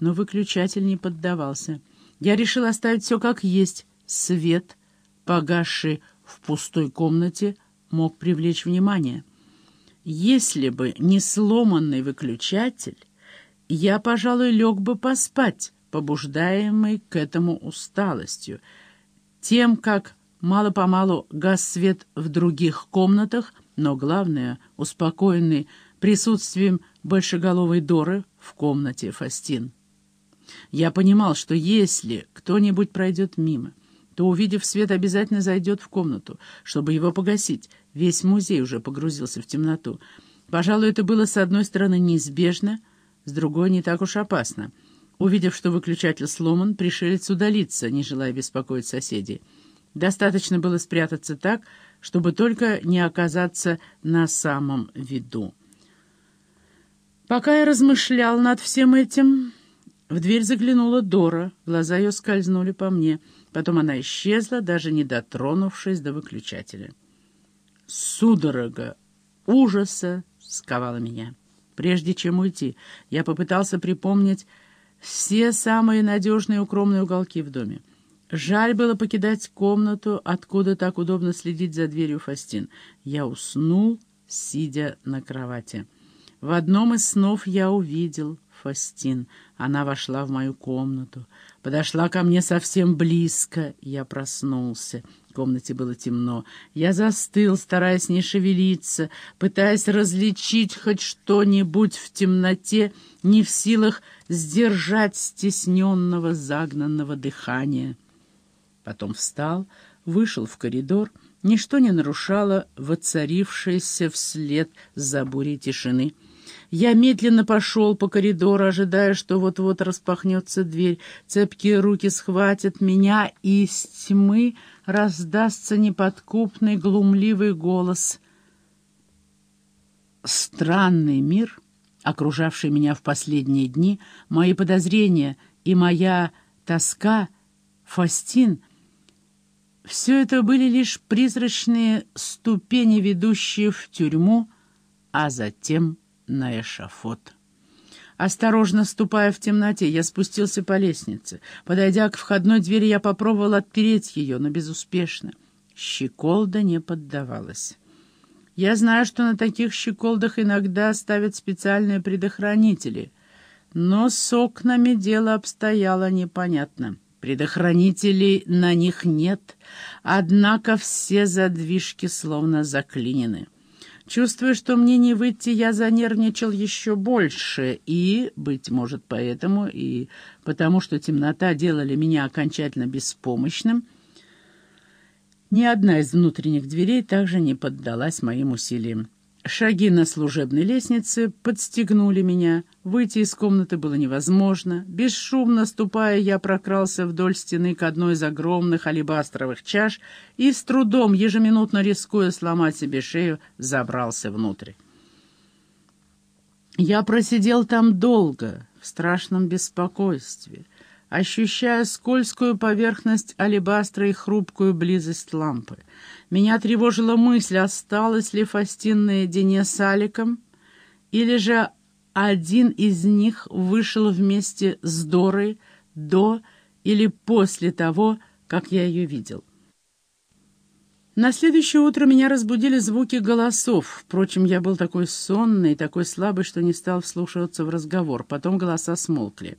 но выключатель не поддавался. Я решил оставить все как есть. Свет, погасший в пустой комнате, мог привлечь внимание. Если бы не сломанный выключатель, я, пожалуй, лег бы поспать, побуждаемый к этому усталостью, тем, как мало-помалу гас свет в других комнатах, но, главное, успокоенный присутствием большеголовой Доры в комнате Фастин. Я понимал, что если кто-нибудь пройдет мимо, то, увидев свет, обязательно зайдет в комнату, чтобы его погасить. Весь музей уже погрузился в темноту. Пожалуй, это было, с одной стороны, неизбежно, с другой, не так уж опасно. Увидев, что выключатель сломан, пришелец удалиться, не желая беспокоить соседей. Достаточно было спрятаться так, чтобы только не оказаться на самом виду. Пока я размышлял над всем этим, в дверь заглянула Дора, глаза ее скользнули по мне. Потом она исчезла, даже не дотронувшись до выключателя. Судорога ужаса сковала меня. Прежде чем уйти, я попытался припомнить все самые надежные укромные уголки в доме. Жаль было покидать комнату, откуда так удобно следить за дверью Фастин. Я уснул, сидя на кровати. В одном из снов я увидел Фастин. Она вошла в мою комнату, подошла ко мне совсем близко. Я проснулся. В комнате было темно. Я застыл, стараясь не шевелиться, пытаясь различить хоть что-нибудь в темноте, не в силах сдержать стесненного, загнанного дыхания. Потом встал, вышел в коридор. Ничто не нарушало воцарившейся вслед за бурей тишины. Я медленно пошел по коридору, ожидая, что вот-вот распахнется дверь. Цепкие руки схватят меня, и из тьмы раздастся неподкупный глумливый голос. Странный мир, окружавший меня в последние дни, мои подозрения и моя тоска, Фастин — все это были лишь призрачные ступени, ведущие в тюрьму, а затем на эшафот. Осторожно ступая в темноте, я спустился по лестнице. Подойдя к входной двери, я попробовал отпереть ее, но безуспешно. Щеколда не поддавалась. Я знаю, что на таких щеколдах иногда ставят специальные предохранители, но с окнами дело обстояло непонятно. Предохранителей на них нет, однако все задвижки словно заклинены. Чувствуя, что мне не выйти, я занервничал еще больше, и, быть может, поэтому, и потому что темнота делали меня окончательно беспомощным, ни одна из внутренних дверей также не поддалась моим усилиям. Шаги на служебной лестнице подстегнули меня. Выйти из комнаты было невозможно. Бесшумно ступая, я прокрался вдоль стены к одной из огромных алебастровых чаш и с трудом, ежеминутно рискуя сломать себе шею, забрался внутрь. Я просидел там долго, в страшном беспокойстве, ощущая скользкую поверхность алебастра и хрупкую близость лампы. Меня тревожила мысль, осталась ли Фастин наедине с Аликом, или же один из них вышел вместе с Дорой до или после того, как я ее видел. На следующее утро меня разбудили звуки голосов. Впрочем, я был такой сонный, такой слабый, что не стал вслушиваться в разговор. Потом голоса смолкли.